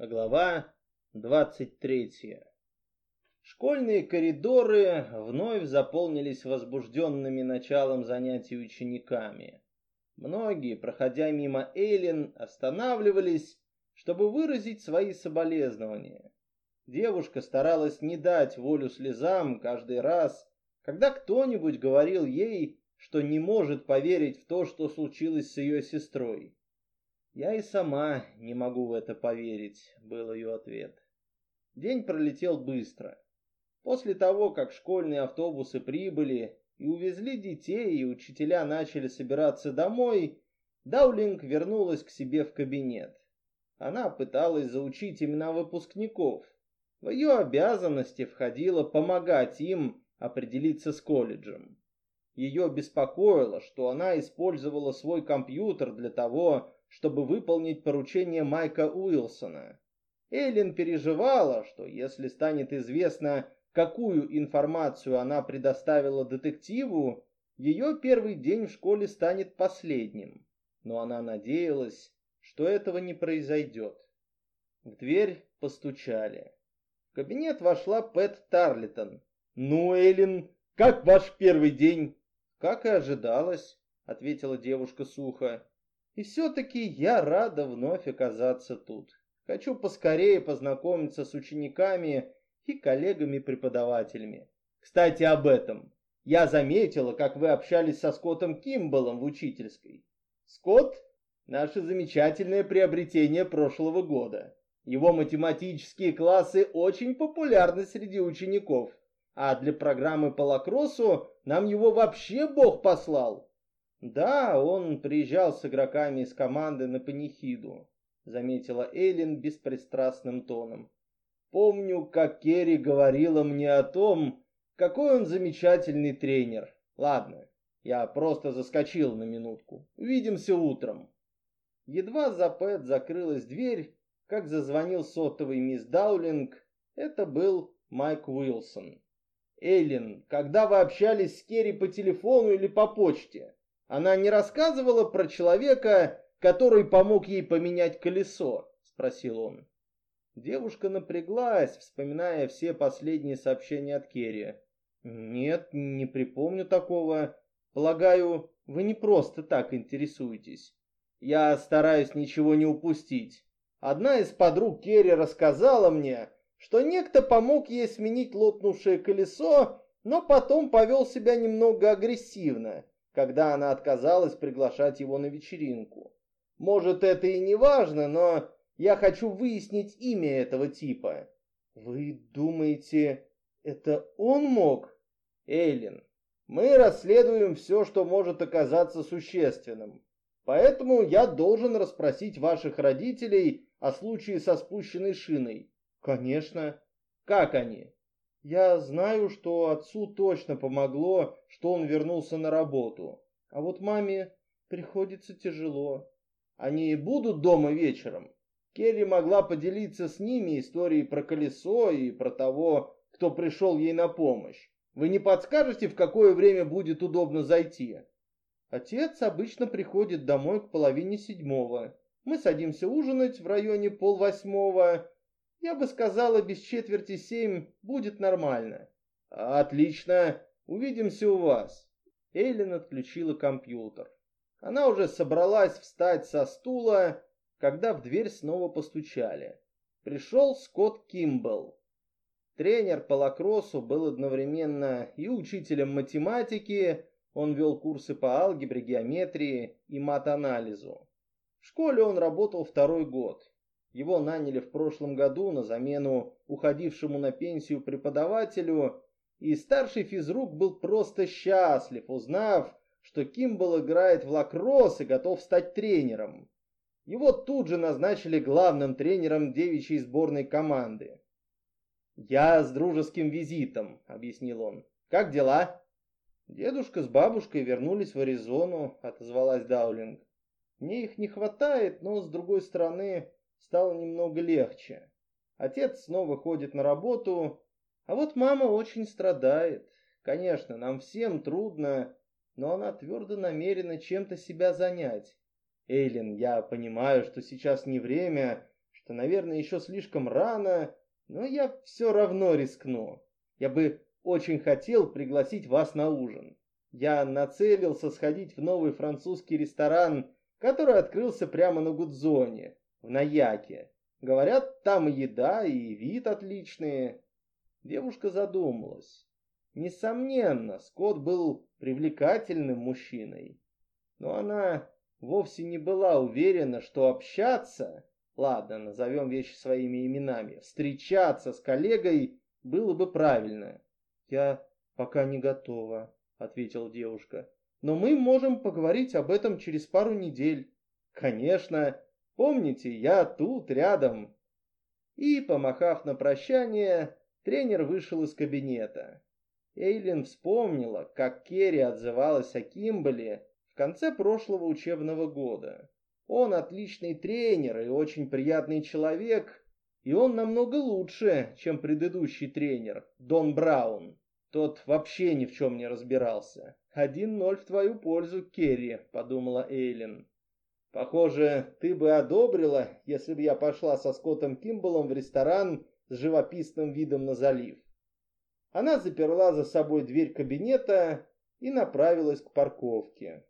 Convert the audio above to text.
Глава 23. Школьные коридоры вновь заполнились возбужденными началом занятий учениками. Многие, проходя мимо Эйлин, останавливались, чтобы выразить свои соболезнования. Девушка старалась не дать волю слезам каждый раз, когда кто-нибудь говорил ей, что не может поверить в то, что случилось с ее сестрой. «Я и сама не могу в это поверить», — был ее ответ. День пролетел быстро. После того, как школьные автобусы прибыли и увезли детей, и учителя начали собираться домой, Даулинг вернулась к себе в кабинет. Она пыталась заучить имена выпускников. В ее обязанности входило помогать им определиться с колледжем. Ее беспокоило, что она использовала свой компьютер для того, чтобы выполнить поручение Майка Уилсона. Эллен переживала, что если станет известно, какую информацию она предоставила детективу, ее первый день в школе станет последним. Но она надеялась, что этого не произойдет. В дверь постучали. В кабинет вошла Пэт Тарлитон. «Ну, Эллен, как ваш первый день?» «Как и ожидалось», — ответила девушка сухо. И все-таки я рада вновь оказаться тут. Хочу поскорее познакомиться с учениками и коллегами-преподавателями. Кстати, об этом. Я заметила, как вы общались со Скоттом Кимбалом в учительской. Скотт – наше замечательное приобретение прошлого года. Его математические классы очень популярны среди учеников, а для программы по лакроссу нам его вообще Бог послал. Да, он приезжал с игроками из команды на панихиду, заметила Эйлин беспристрастным тоном. Помню, как Керри говорила мне о том, какой он замечательный тренер. Ладно, я просто заскочил на минутку. Увидимся утром. Едва за Пэт закрылась дверь, как зазвонил сотовый мисс Даулинг. Это был Майк Уилсон. Эйлин, когда вы общались с Керри по телефону или по почте? Она не рассказывала про человека, который помог ей поменять колесо, спросил он. Девушка напряглась, вспоминая все последние сообщения от Керри. Нет, не припомню такого. Полагаю, вы не просто так интересуетесь. Я стараюсь ничего не упустить. Одна из подруг Керри рассказала мне, что некто помог ей сменить лопнувшее колесо, но потом повел себя немного агрессивно когда она отказалась приглашать его на вечеринку. Может, это и не важно, но я хочу выяснить имя этого типа. Вы думаете, это он мог? Эйлин, мы расследуем все, что может оказаться существенным. Поэтому я должен расспросить ваших родителей о случае со спущенной шиной. Конечно. Как они? Я знаю, что отцу точно помогло, что он вернулся на работу. А вот маме приходится тяжело. Они будут дома вечером. Керри могла поделиться с ними историей про колесо и про того, кто пришел ей на помощь. Вы не подскажете, в какое время будет удобно зайти? Отец обычно приходит домой к половине седьмого. Мы садимся ужинать в районе полвосьмого, я бы сказала, без четверти семь будет нормально. Отлично, увидимся у вас. Эйлин отключила компьютер. Она уже собралась встать со стула, когда в дверь снова постучали. Пришел Скотт Кимбл. Тренер по лакроссу был одновременно и учителем математики, он вел курсы по алгебре, геометрии и мат-анализу. В школе он работал второй год. Его наняли в прошлом году на замену уходившему на пенсию преподавателю, и старший физрук был просто счастлив, узнав, что Кимбл играет в лакросс и готов стать тренером. Его тут же назначили главным тренером девичьей сборной команды. «Я с дружеским визитом», — объяснил он. «Как дела?» «Дедушка с бабушкой вернулись в Аризону», — отозвалась Даулинг. «Мне их не хватает, но, с другой стороны, стало немного легче. Отец снова ходит на работу, а вот мама очень страдает. Конечно, нам всем трудно, но она твердо намерена чем-то себя занять. Эйлин, я понимаю, что сейчас не время, что, наверное, еще слишком рано, но я все равно рискну. Я бы очень хотел пригласить вас на ужин. Я нацелился сходить в новый французский ресторан, который открылся прямо на Гудзоне, в Наяке. Говорят, там и еда, и вид отличные. Девушка задумалась. Несомненно, Скотт был привлекательным мужчиной, но она вовсе не была уверена, что общаться, ладно, назовем вещи своими именами, встречаться с коллегой было бы правильно. Я пока не готова, ответила девушка. Но мы можем поговорить об этом через пару недель. Конечно, помните, я тут рядом. И, помахав на прощание, тренер вышел из кабинета. Эйлин вспомнила, как Керри отзывалась о Кимбале в конце прошлого учебного года. Он отличный тренер и очень приятный человек, и он намного лучше, чем предыдущий тренер, Дон Браун. Тот вообще ни в чем не разбирался. «Один ноль в твою пользу, Керри», — подумала Эйлин. «Похоже, ты бы одобрила, если бы я пошла со Скоттом Кимбалом в ресторан с живописным видом на залив». Она заперла за собой дверь кабинета и направилась к парковке.